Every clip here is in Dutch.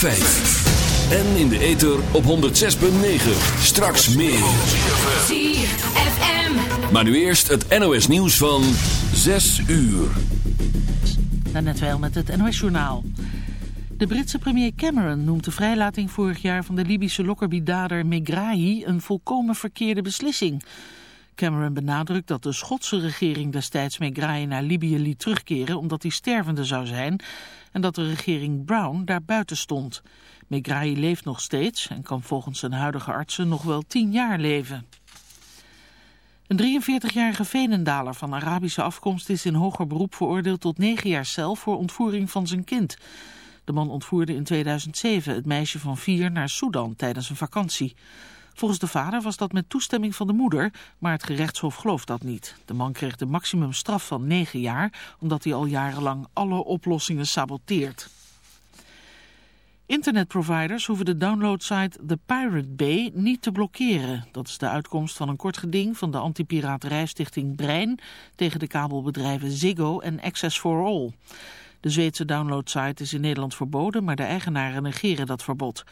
En in de ether op 106.9. Straks meer. ZFM. Maar nu eerst het NOS nieuws van 6 uur. Net wel met het NOS-journaal. De Britse premier Cameron noemt de vrijlating vorig jaar van de Libische Lockerbie-dader Megrahi een volkomen verkeerde beslissing. Cameron benadrukt dat de Schotse regering destijds Megrahi naar Libië liet terugkeren omdat hij stervende zou zijn en dat de regering Brown daar buiten stond. Megrahi leeft nog steeds en kan volgens zijn huidige artsen nog wel tien jaar leven. Een 43-jarige Venendaler van Arabische afkomst is in hoger beroep veroordeeld tot negen jaar cel voor ontvoering van zijn kind. De man ontvoerde in 2007 het meisje van vier naar Sudan tijdens een vakantie. Volgens de vader was dat met toestemming van de moeder, maar het gerechtshof gelooft dat niet. De man kreeg de maximumstraf van negen jaar, omdat hij al jarenlang alle oplossingen saboteert. Internetproviders hoeven de downloadsite The Pirate Bay niet te blokkeren. Dat is de uitkomst van een kort geding van de antipiraterijstichting Brein tegen de kabelbedrijven Ziggo en Access for All. De Zweedse downloadsite is in Nederland verboden, maar de eigenaren negeren dat verbod.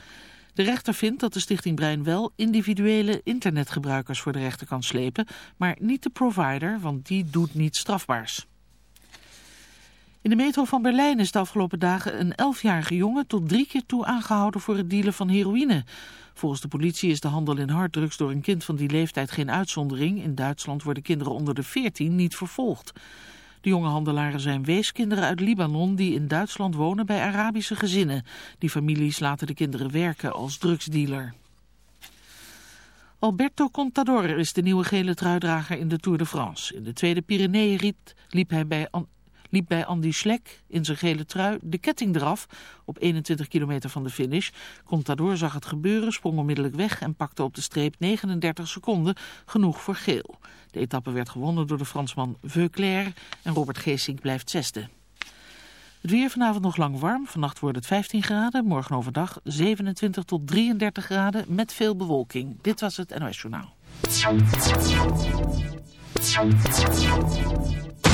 De rechter vindt dat de stichting Brein wel individuele internetgebruikers voor de rechter kan slepen, maar niet de provider, want die doet niets strafbaars. In de metro van Berlijn is de afgelopen dagen een 11-jarige jongen tot drie keer toe aangehouden voor het dealen van heroïne. Volgens de politie is de handel in harddrugs door een kind van die leeftijd geen uitzondering. In Duitsland worden kinderen onder de 14 niet vervolgd. De jonge handelaren zijn weeskinderen uit Libanon die in Duitsland wonen bij Arabische gezinnen. Die families laten de kinderen werken als drugsdealer. Alberto Contador is de nieuwe gele truidrager in de Tour de France. In de tweede Pyreneeënrit liep hij bij liep bij Andy Schlek in zijn gele trui de ketting eraf op 21 kilometer van de finish. Contador zag het gebeuren, sprong onmiddellijk weg en pakte op de streep 39 seconden, genoeg voor geel. De etappe werd gewonnen door de Fransman Veuclair en Robert Geesink blijft zesde. Het weer vanavond nog lang warm. Vannacht wordt het 15 graden. Morgen overdag 27 tot 33 graden met veel bewolking. Dit was het NOS Journaal.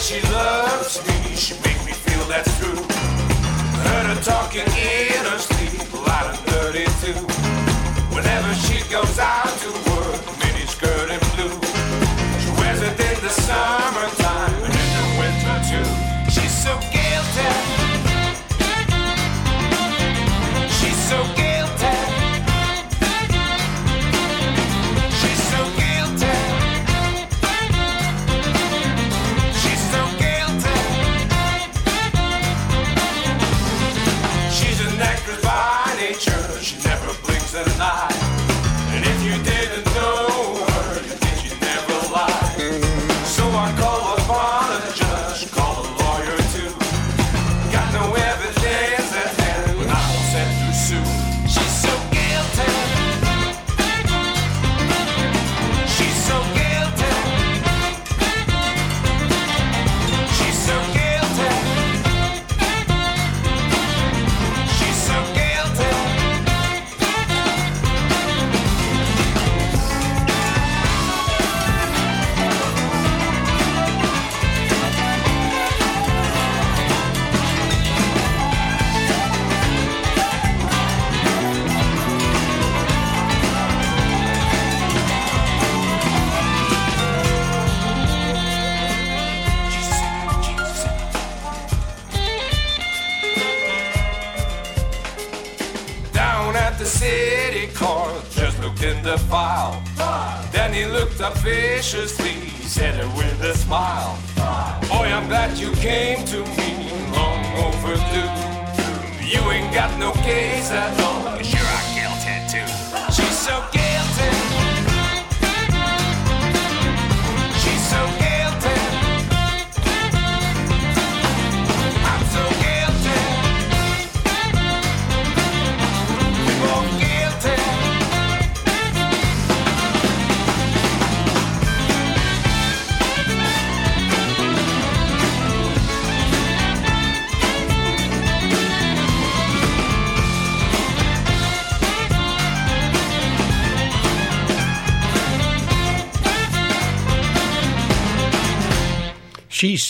She loves me. She make me feel that's true. Heard her talking in her sleep, loud and dirty too. Whenever she goes out to work, mini skirt and blue. She wears it in the summertime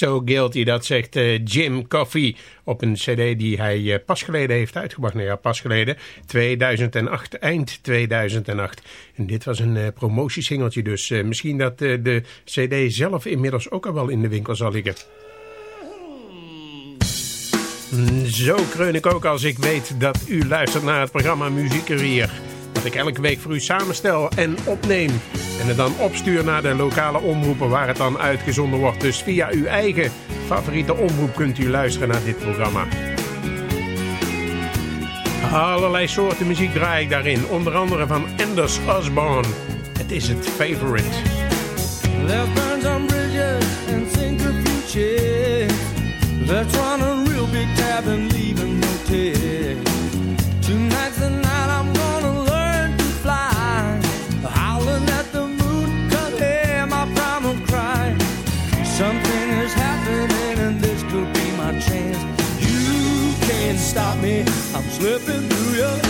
So Guilty, dat zegt uh, Jim Coffey op een cd die hij uh, pas geleden heeft uitgebracht. Nou ja, pas geleden, 2008, eind 2008. En dit was een uh, promotiesingeltje dus. misschien dat de cd zelf inmiddels ook al wel in de winkel zal liggen. Zo kreun ik ook als ik weet dat u luistert naar het programma Muziekerier. Dat ik elke week voor u samenstel en opneem. En het dan opstuur naar de lokale omroepen waar het dan uitgezonden wordt. Dus via uw eigen favoriete omroep kunt u luisteren naar dit programma. Allerlei soorten muziek draai ik daarin. Onder andere van Anders Osborne. Het is het favorite. Left burns on bridges and. Let's a real big stop me, I'm slipping through your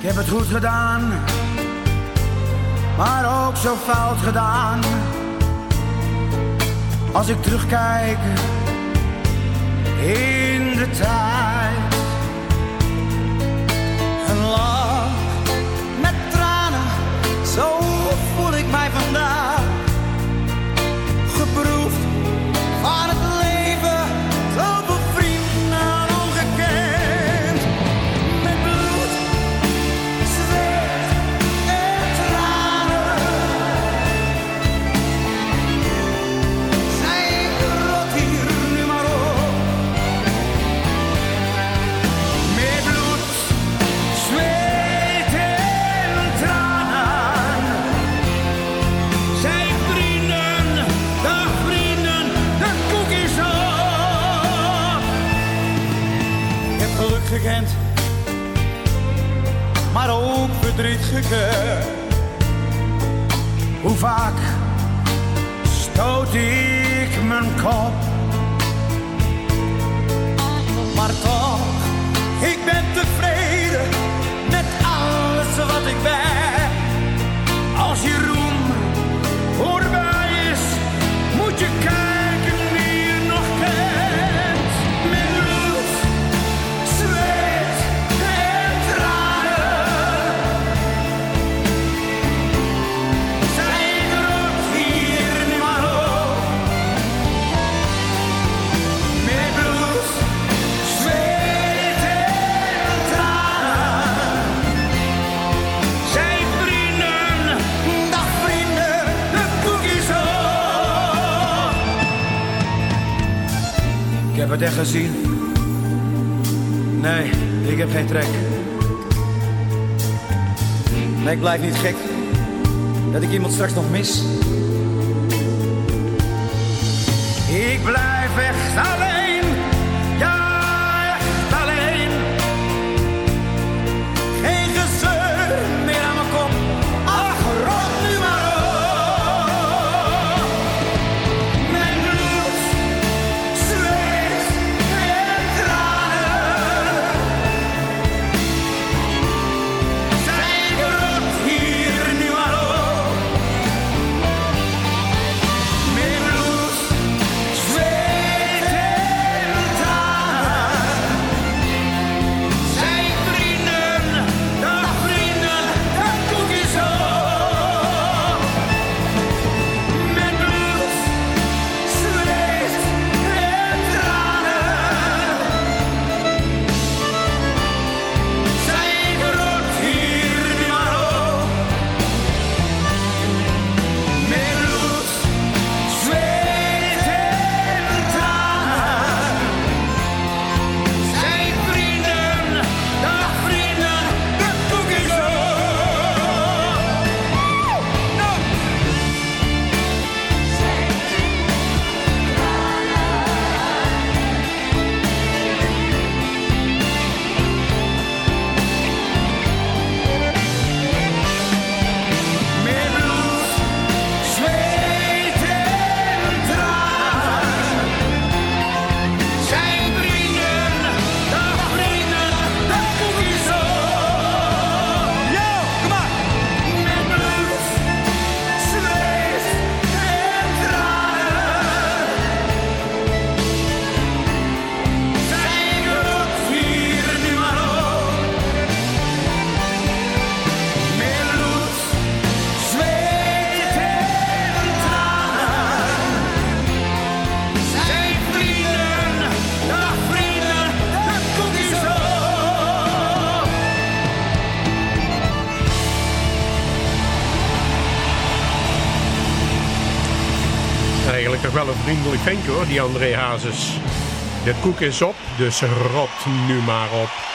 Ik heb het goed gedaan, maar ook zo fout gedaan. Als ik terugkijk in de tijd. het echt gezien? Nee, ik heb geen trek. Nee, ik blijf niet gek dat ik iemand straks nog mis. Er toch wel een vriendelijk ventje hoor, die André Hazes. De koek is op, dus rot nu maar op.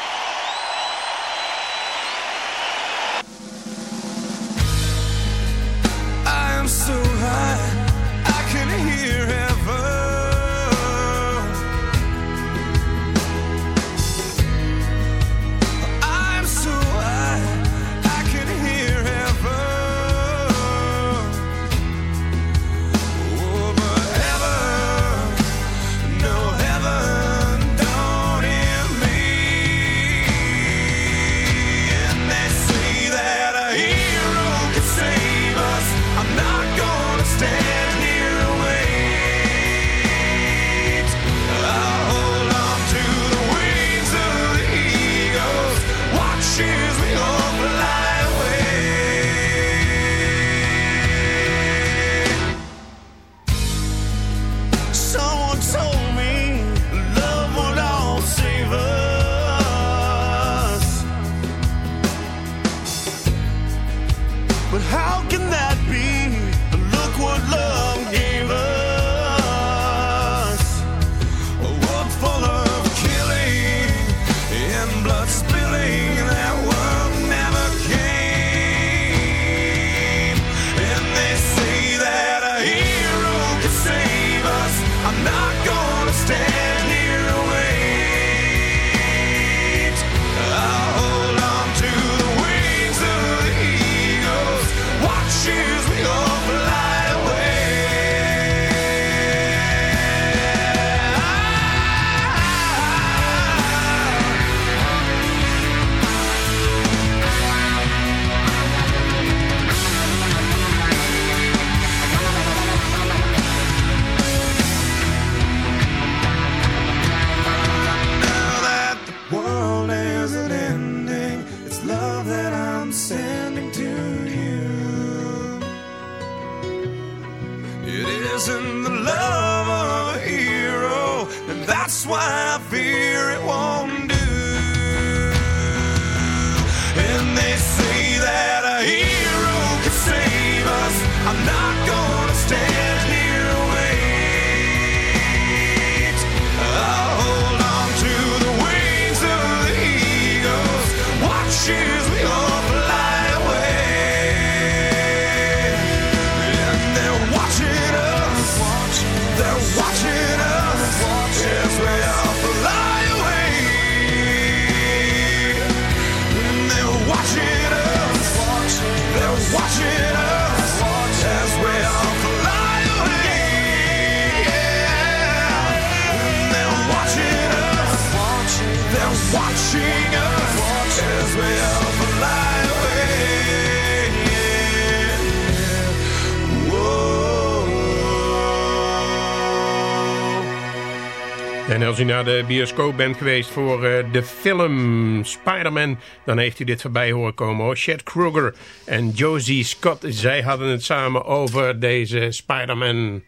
naar de bioscoop bent geweest voor uh, de film Spider-Man... dan heeft u dit voorbij horen komen hoor. Chad Kruger en Josie Scott, zij hadden het samen over deze Spider-Man...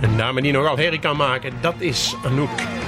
Een dame die nogal herrie kan maken, dat is Anouk.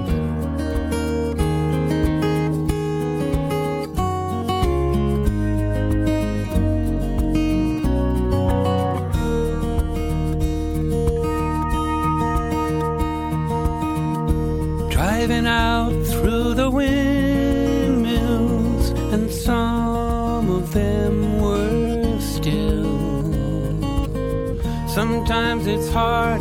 Hard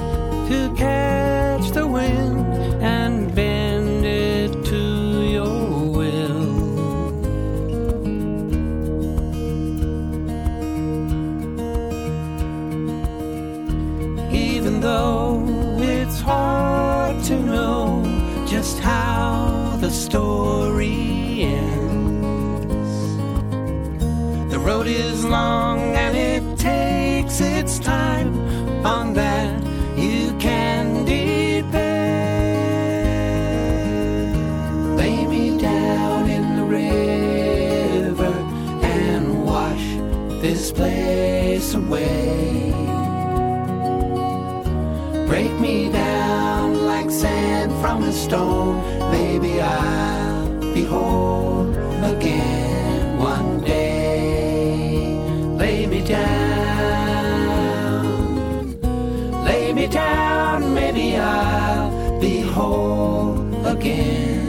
this place away. Break me down like sand from a stone. Maybe I'll be whole again one day. Lay me down, lay me down. Maybe I'll be whole again.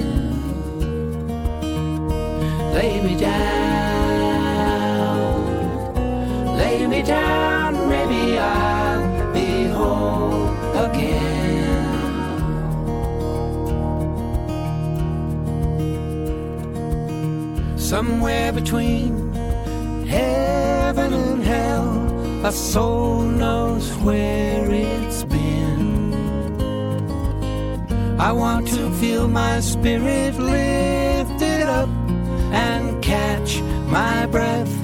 Lay me down, Somewhere between heaven and hell, a soul knows where it's been. I want to feel my spirit lifted up and catch my breath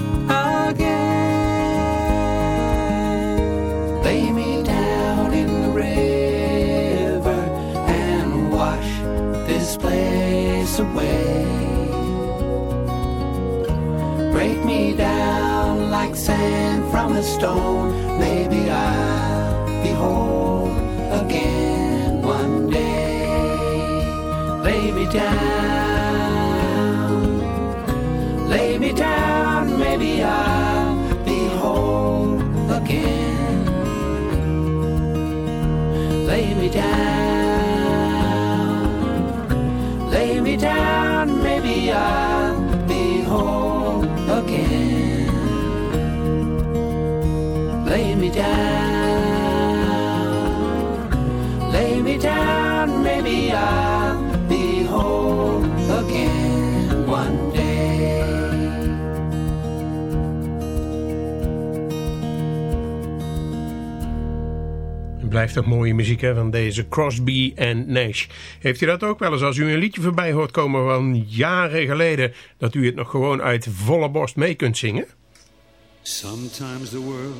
sand from a stone. Maybe I'll be whole again one day. Lay me down, Maybe I'll be again one day. Blijft toch mooie muziek hè, van deze Crosby en Nash. Heeft u dat ook wel eens als u een liedje voorbij hoort komen van jaren geleden... dat u het nog gewoon uit volle borst mee kunt zingen? Sometimes the world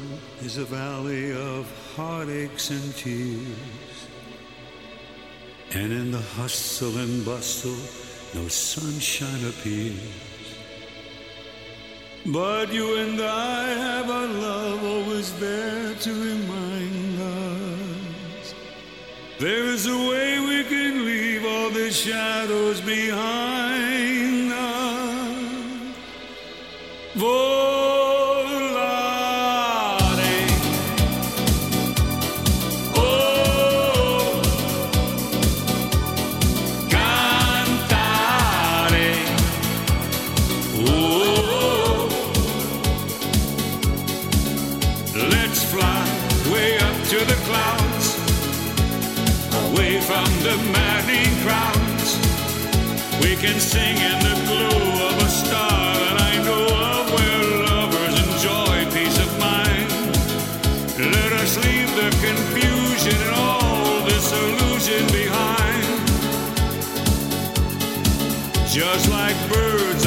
is a valley of heartaches and tears. And in the hustle and bustle, no sunshine appears. But you and I have our love always there to remind us. There is a way we can leave all the shadows behind us. Volare. Can sing in the glow of a star that I know of, where lovers enjoy peace of mind. Let us leave the confusion and all disillusion behind. Just like birds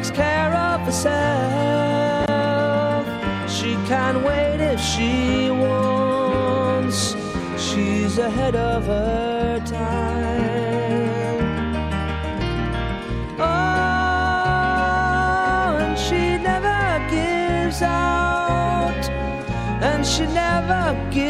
Takes care of herself. She can wait if she wants. She's ahead of her time. Oh, and she never gives out, and she never gives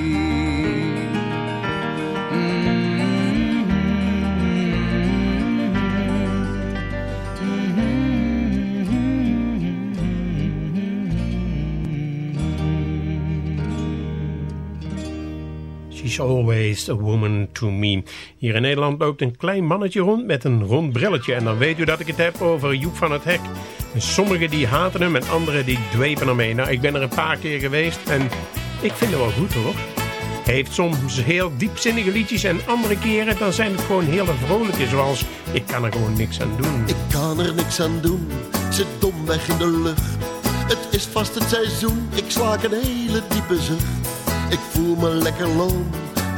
Always a woman to me. Hier in Nederland loopt een klein mannetje rond met een rond brilletje. En dan weet u dat ik het heb over Joep van het Hek. En sommigen die haten hem en anderen die dwepen ermee. Nou, ik ben er een paar keer geweest en ik vind het wel goed hoor. Heeft soms heel diepzinnige liedjes en andere keren dan zijn het gewoon hele vrolijke. Zoals Ik kan er gewoon niks aan doen. Ik kan er niks aan doen, zit domweg in de lucht. Het is vast het seizoen, ik slaak een hele diepe zucht. Ik voel me lekker loom,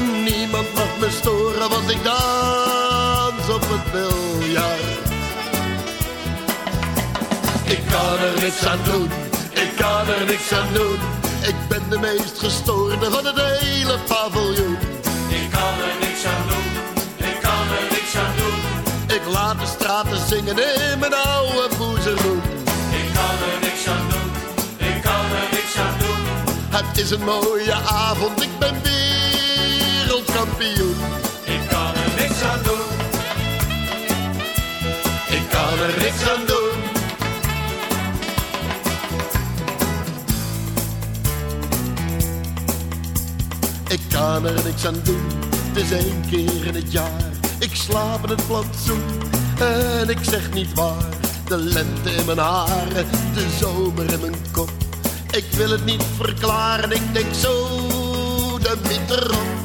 Niemand mag me storen, want ik dans op het biljart. Ik kan er niks aan doen, ik kan er niks aan doen. Ik ben de meest gestoorde van het hele paviljoen. Ik kan er niks aan doen. Ik kan er niks aan doen. Ik laat de straten zingen in mijn oude boezeroen. Ik kan er niks aan doen. Ik kan er niks aan doen. Het is een mooie avond, ik ben Ik kan er niks aan doen. Ik kan er niks aan doen. Ik kan er niks aan doen, het is één keer in het jaar. Ik slaap in het plantsoen en ik zeg niet waar. De lente in mijn haren, de zomer in mijn kop. Ik wil het niet verklaren, ik denk zo de miet erop.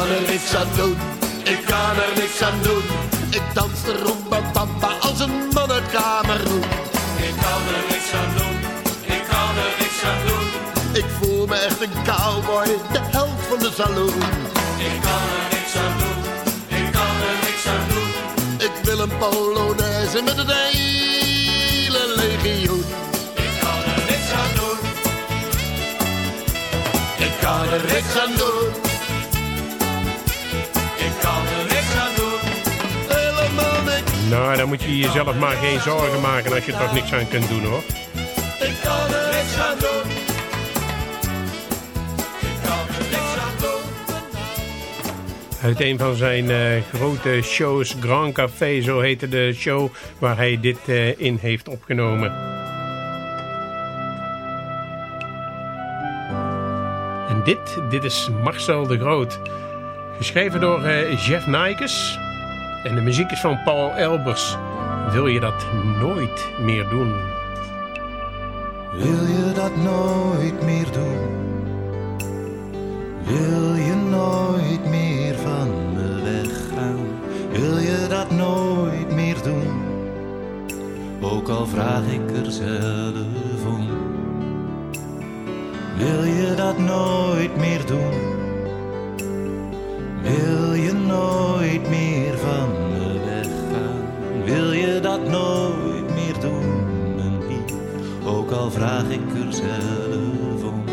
Kan er niks aan doen, ik kan er niks aan doen. Ik dans de rumba bamba als een man uit. Ik kan er niks aan doen. Ik kan er niks aan doen. Ik voel me echt een cowboy, de held van de saloon. Ik kan er niks aan doen. Ik kan er niks aan doen. Ik wil een polonaise met het hele legioen. Ik kan er niks aan doen. Ik kan er niks aan doen, Nou, dan moet je jezelf maar geen zorgen maken als je er toch niks aan kunt doen hoor. Ik kan er niks aan doen. Ik kan er niks aan doen. Uit een van zijn eh, grote shows, Grand Café, zo heette de show waar hij dit eh, in heeft opgenomen. En dit, dit is Marcel de Groot. Geschreven door eh, Jeff Nijkes. En de muziek is van Paul Elbers. Wil je dat nooit meer doen? Wil je dat nooit meer doen? Wil je nooit meer van me weggaan? Wil je dat nooit meer doen? Ook al vraag ik er zelf om. Wil je dat nooit meer doen? Wil je nooit meer nooit meer doen? Mijn lief, ook al vraag ik er zelf om.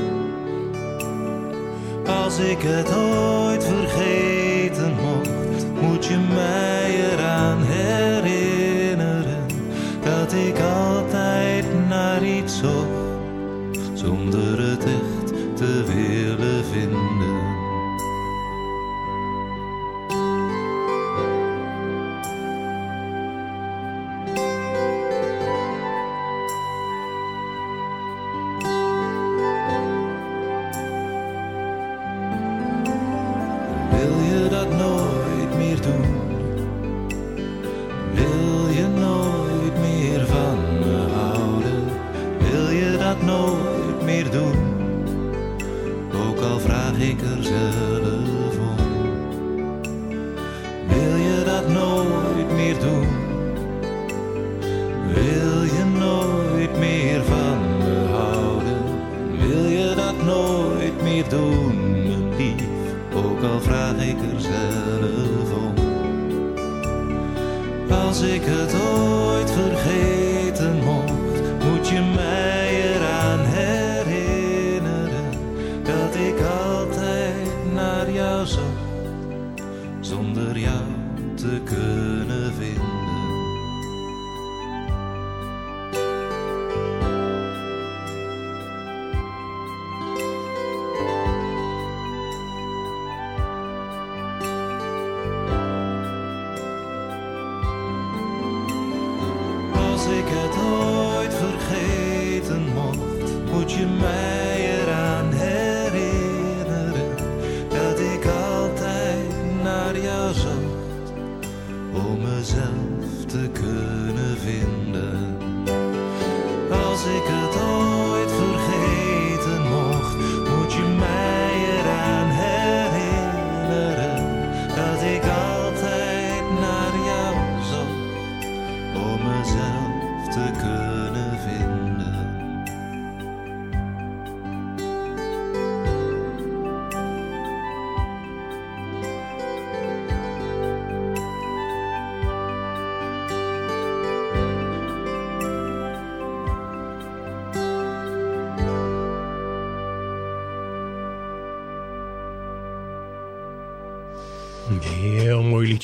Als ik het ooit vergeten mocht, moet je mij het ooit vergeten mocht, moet je mij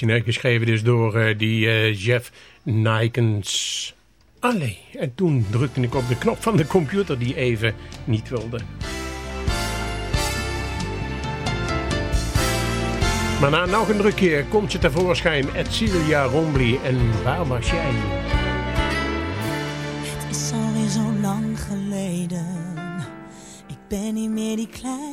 hè? geschreven dus door eh, die eh, Jeff Nikens. Allee, en toen drukte ik op de knop van de computer die even niet wilde. Maar na nog een druk keer komt ze tevoorschijn, Edcilia Rombly. En waar was jij? Het is alweer zo lang geleden. Ik ben niet meer die kleine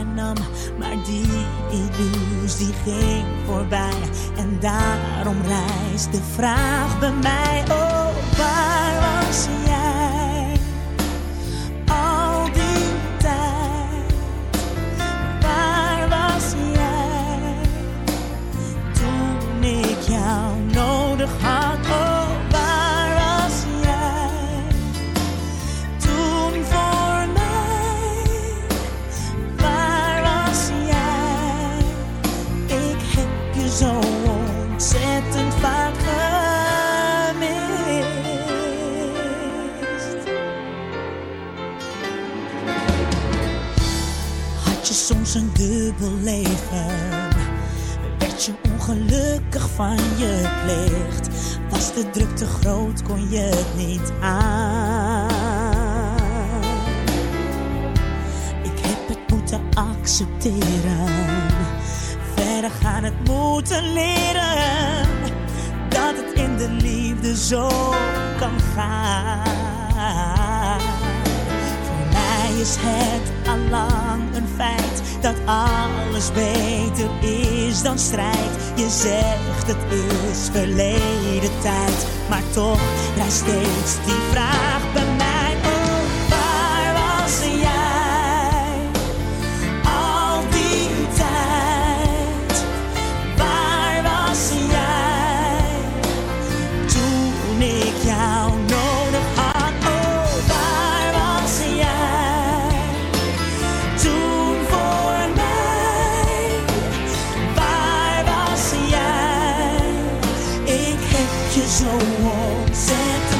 hernam, maar die illusie ging voorbij. En daarom rijst de vraag bij mij: Oh, waar was jij? Soms een dubbel leven? Werd je ongelukkig van je plicht? Was de druk te groot, kon je het niet aan? Ik heb het moeten accepteren. Verder gaan het moeten leren. Dat het in de liefde zo kan gaan. Voor mij is het allang een feit dat alles beter is dan strijd. Je zegt het is verleden tijd, maar toch rijst steeds die vraag heb je zo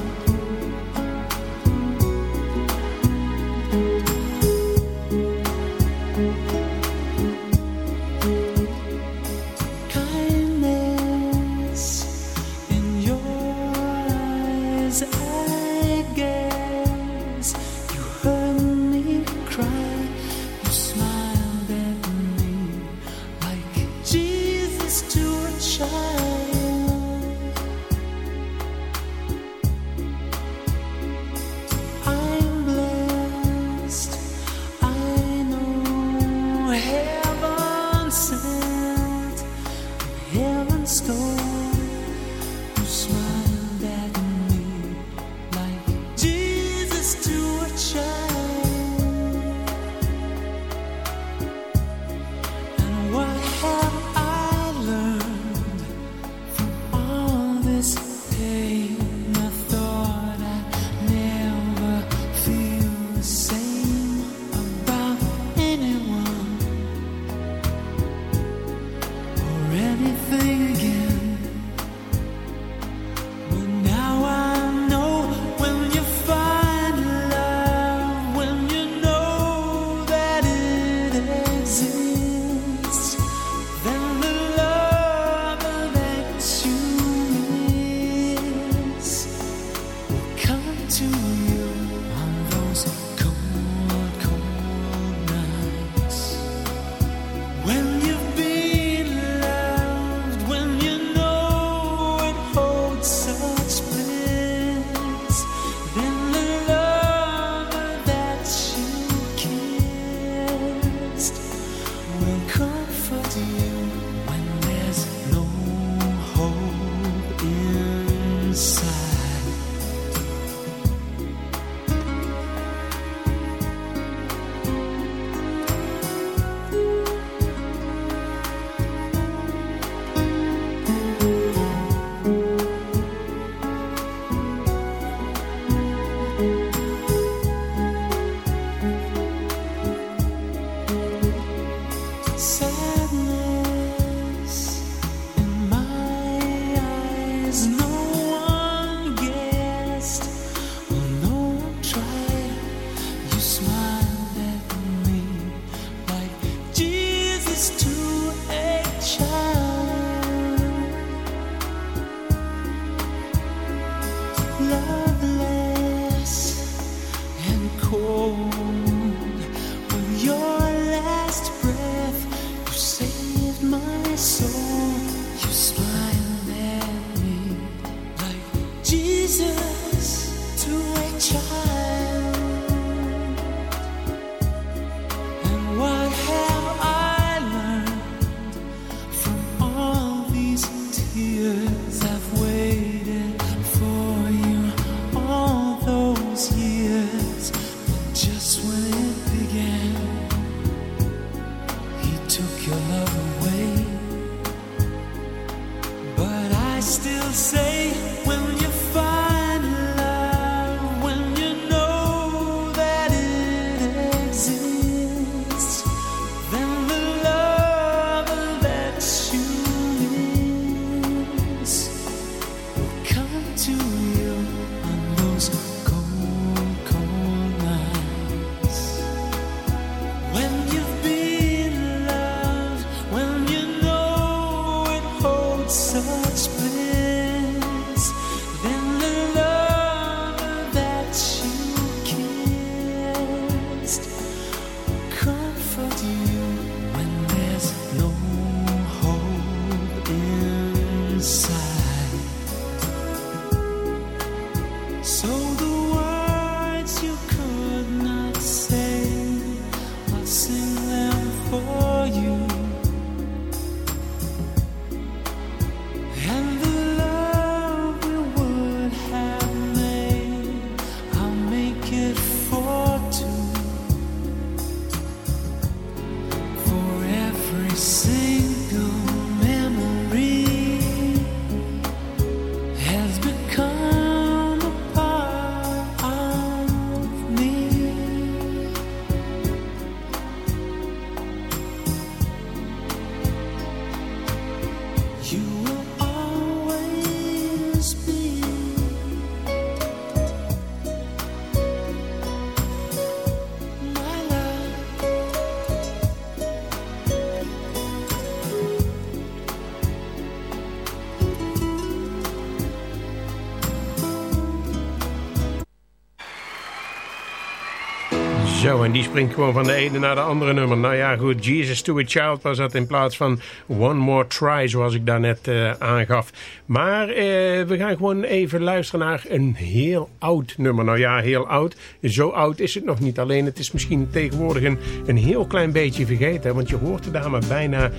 En die springt gewoon van de ene naar de andere nummer. Nou ja, goed, Jesus to a Child was dat in plaats van One More Try, zoals ik daarnet eh aangaf. Maar eh, we gaan gewoon even luisteren naar een heel oud nummer. Nou ja, heel oud. Zo oud is het nog niet. Alleen het is misschien tegenwoordig een, een heel klein beetje vergeten. Want je hoort de dame bijna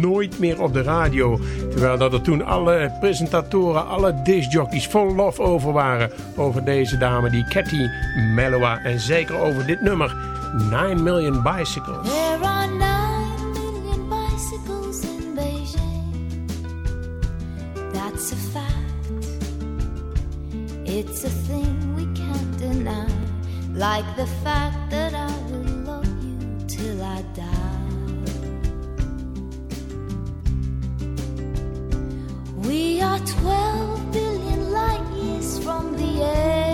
nooit meer op de radio. Terwijl dat er toen alle presentatoren, alle discjockeys vol lof over waren. Over deze dame, die Cathy Mellowa. En zeker over dit nummer, 9 Million Bicycles. There are nine million bicycles in Beijing. That's a fact. It's a thing we can't deny. Like the fact that I will love you till I die. We are 12 billion light years from the edge.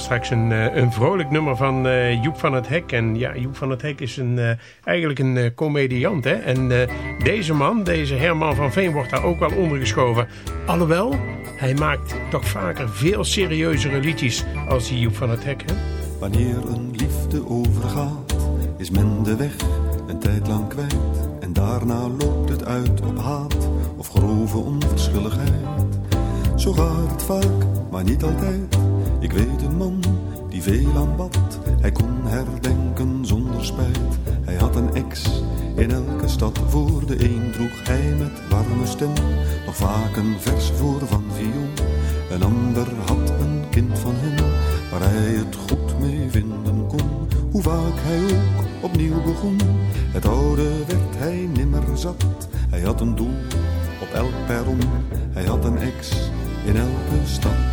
straks een, eh, een vrolijk nummer van eh, Joep van het Hek. En ja, Joep van het Hek is een, eh, eigenlijk een comediant. Hè? En deze man, deze Herman van Veen, wordt daar ook wel ondergeschoven. Alhoewel, hij maakt toch vaker veel serieuzere liedjes als die Joep van het Hek. Hè? Wanneer een liefde overgaat, is men de weg een tijd lang kwijt. En daarna loopt het uit op haat of grove onverschilligheid. Zo gaat het vaak, maar niet altijd. Ik weet een man die veel aanbad. Hij kon herdenken zonder spijt. Hij had een ex in elke stad. Voor de een droeg hij met warme stem nog vaak een vers voor van viool. Een ander had een kind van hem waar hij het goed mee vinden kon. Hoe vaak hij ook opnieuw begon. Het oude werd hij nimmer zat. Hij had een doel op elk perron. Hij had een ex in elke stad.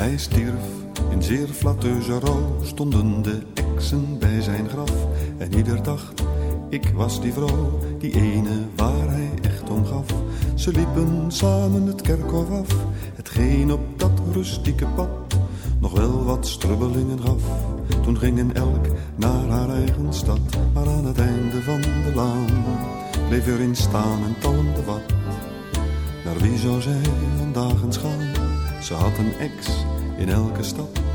Hij stierf in zeer flatteuze rouw, stonden de exen bij zijn graf. En ieder dacht, ik was die vrouw, die ene waar hij echt om gaf. Ze liepen samen het kerkhof af, hetgeen op dat rustieke pad nog wel wat strubbelingen gaf. Toen gingen elk naar haar eigen stad, maar aan het einde van de laan bleef er in staan en talmde wat. Naar wie zou zij vandaag eens gaan? Ze had een ex in elke stad.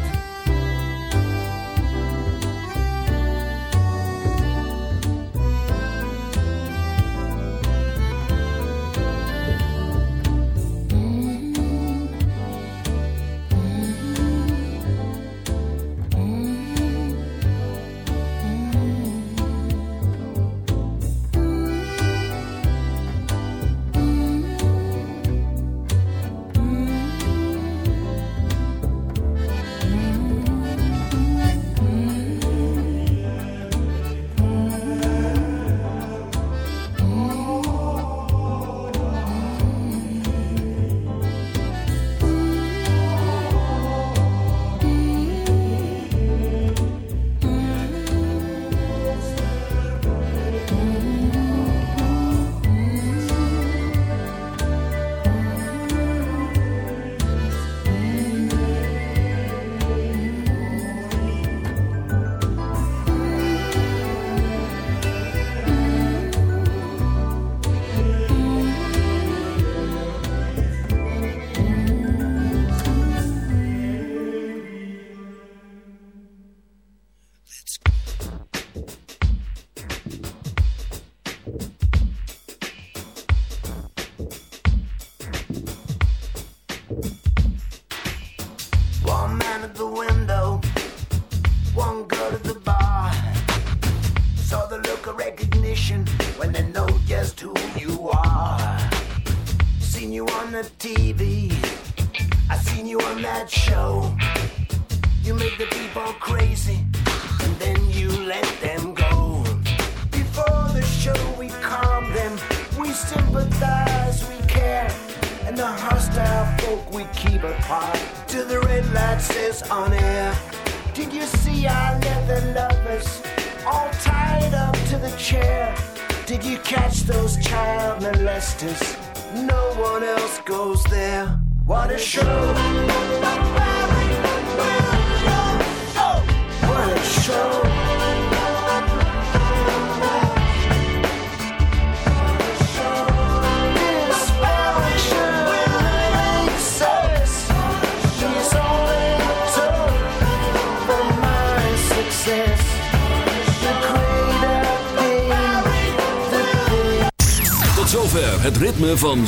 Van